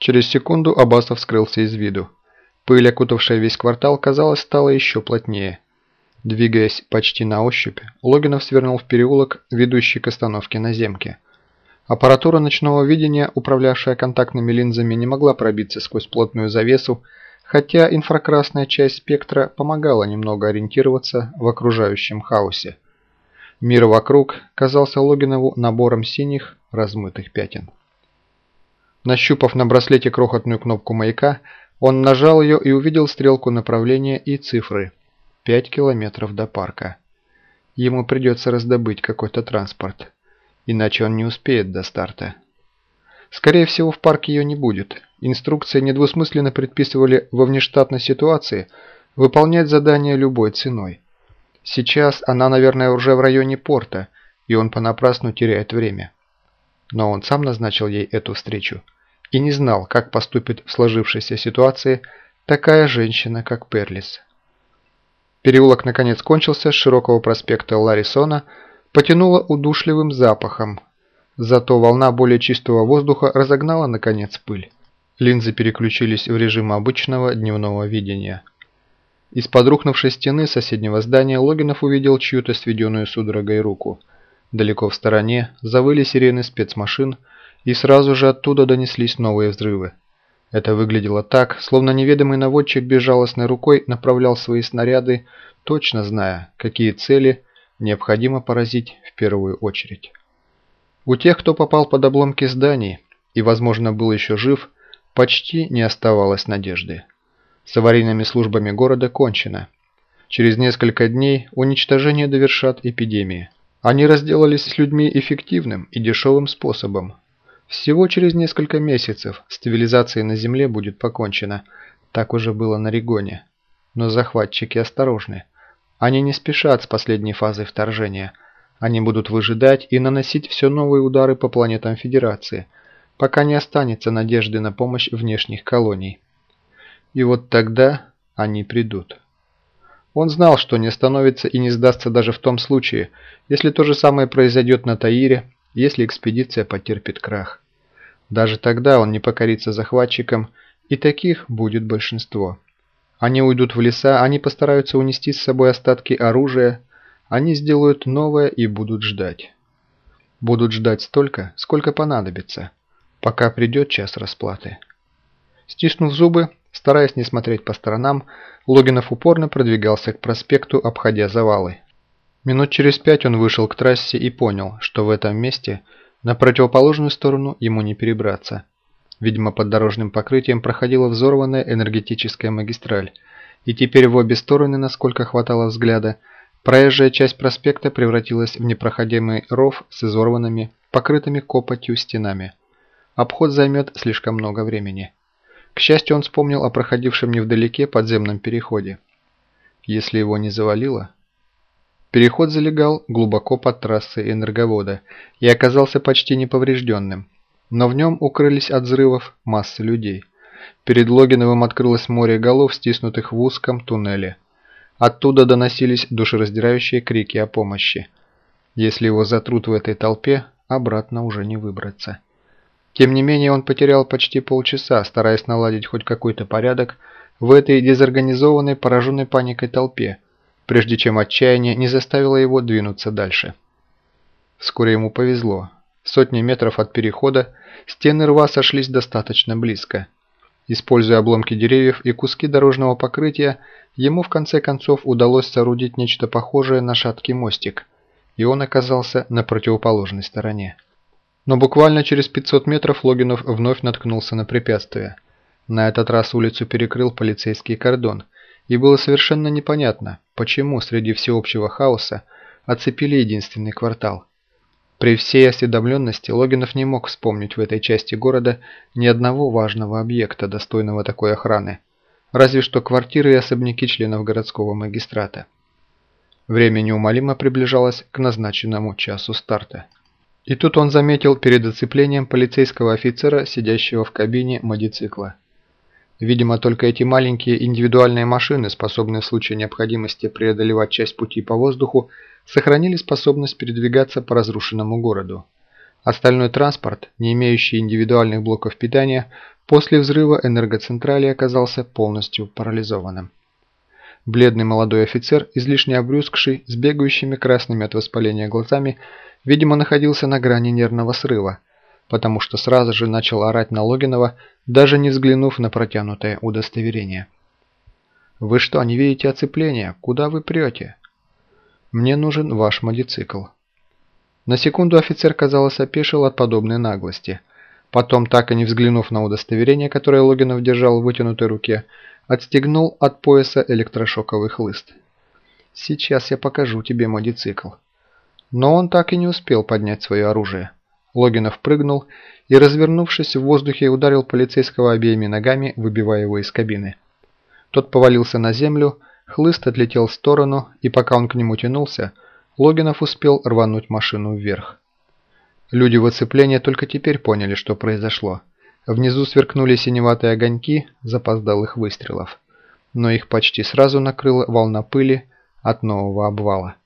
Через секунду Абасов скрылся из виду. Пыль, окутавшая весь квартал, казалось, стала еще плотнее. Двигаясь почти на ощупь, Логинов свернул в переулок, ведущий к остановке на земке. Аппаратура ночного видения, управлявшая контактными линзами, не могла пробиться сквозь плотную завесу, хотя инфракрасная часть спектра помогала немного ориентироваться в окружающем хаосе. Мир вокруг казался Логинову набором синих размытых пятен. Нащупав на браслете крохотную кнопку маяка, он нажал ее и увидел стрелку направления и цифры. 5 километров до парка. Ему придется раздобыть какой-то транспорт, иначе он не успеет до старта. Скорее всего, в парке ее не будет. Инструкции недвусмысленно предписывали во внештатной ситуации выполнять задание любой ценой. Сейчас она, наверное, уже в районе порта, и он понапрасну теряет время но он сам назначил ей эту встречу и не знал, как поступит в сложившейся ситуации такая женщина, как Перлис. Переулок наконец кончился, с широкого проспекта Ларисона потянуло удушливым запахом, зато волна более чистого воздуха разогнала наконец пыль. Линзы переключились в режим обычного дневного видения. Из подрухнувшей стены соседнего здания Логинов увидел чью-то сведенную судорогой руку – Далеко в стороне завыли сирены спецмашин, и сразу же оттуда донеслись новые взрывы. Это выглядело так, словно неведомый наводчик безжалостной рукой направлял свои снаряды, точно зная, какие цели необходимо поразить в первую очередь. У тех, кто попал под обломки зданий и, возможно, был еще жив, почти не оставалось надежды. С аварийными службами города кончено. Через несколько дней уничтожение довершат эпидемии. Они разделались с людьми эффективным и дешевым способом. Всего через несколько месяцев с цивилизацией на Земле будет покончено. Так уже было на Регоне. Но захватчики осторожны. Они не спешат с последней фазой вторжения. Они будут выжидать и наносить все новые удары по планетам Федерации, пока не останется надежды на помощь внешних колоний. И вот тогда они придут. Он знал, что не остановится и не сдастся даже в том случае, если то же самое произойдет на Таире, если экспедиция потерпит крах. Даже тогда он не покорится захватчикам, и таких будет большинство. Они уйдут в леса, они постараются унести с собой остатки оружия, они сделают новое и будут ждать. Будут ждать столько, сколько понадобится, пока придет час расплаты. Стиснув зубы, Стараясь не смотреть по сторонам, Логинов упорно продвигался к проспекту, обходя завалы. Минут через пять он вышел к трассе и понял, что в этом месте на противоположную сторону ему не перебраться. Видимо, под дорожным покрытием проходила взорванная энергетическая магистраль, и теперь в обе стороны, насколько хватало взгляда, проезжая часть проспекта превратилась в непроходимый ров с изорванными, покрытыми копотью стенами. Обход займет слишком много времени. К счастью, он вспомнил о проходившем невдалеке подземном переходе. Если его не завалило... Переход залегал глубоко под трассой энерговода и оказался почти неповрежденным, но в нем укрылись от взрывов массы людей. Перед Логиновым открылось море голов, стиснутых в узком туннеле. Оттуда доносились душераздирающие крики о помощи. Если его затрут в этой толпе, обратно уже не выбраться. Тем не менее, он потерял почти полчаса, стараясь наладить хоть какой-то порядок в этой дезорганизованной, пораженной паникой толпе, прежде чем отчаяние не заставило его двинуться дальше. Вскоре ему повезло. Сотни метров от перехода стены рва сошлись достаточно близко. Используя обломки деревьев и куски дорожного покрытия, ему в конце концов удалось соорудить нечто похожее на шаткий мостик, и он оказался на противоположной стороне. Но буквально через 500 метров Логинов вновь наткнулся на препятствие. На этот раз улицу перекрыл полицейский кордон, и было совершенно непонятно, почему среди всеобщего хаоса оцепили единственный квартал. При всей осведомленности Логинов не мог вспомнить в этой части города ни одного важного объекта, достойного такой охраны, разве что квартиры и особняки членов городского магистрата. Время неумолимо приближалось к назначенному часу старта. И тут он заметил перед оцеплением полицейского офицера, сидящего в кабине мотоцикла. Видимо, только эти маленькие индивидуальные машины, способные в случае необходимости преодолевать часть пути по воздуху, сохранили способность передвигаться по разрушенному городу. Остальной транспорт, не имеющий индивидуальных блоков питания, после взрыва энергоцентрали оказался полностью парализованным. Бледный молодой офицер, излишне обрюзгший, с бегающими красными от воспаления глазами, видимо, находился на грани нервного срыва, потому что сразу же начал орать на Логинова, даже не взглянув на протянутое удостоверение. «Вы что, не видите оцепления? Куда вы прете?» «Мне нужен ваш мотоцикл». На секунду офицер, казалось, опешил от подобной наглости – Потом, так и не взглянув на удостоверение, которое Логинов держал в вытянутой руке, отстегнул от пояса электрошоковый хлыст. «Сейчас я покажу тебе мотоцикл». Но он так и не успел поднять свое оружие. Логинов прыгнул и, развернувшись в воздухе, ударил полицейского обеими ногами, выбивая его из кабины. Тот повалился на землю, хлыст отлетел в сторону, и пока он к нему тянулся, Логинов успел рвануть машину вверх. Люди в оцеплении только теперь поняли, что произошло. Внизу сверкнули синеватые огоньки запоздалых выстрелов. Но их почти сразу накрыла волна пыли от нового обвала.